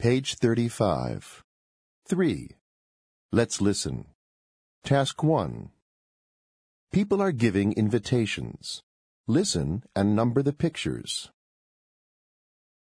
Page 35. 3. Let's listen. Task 1. People are giving invitations. Listen and number the pictures.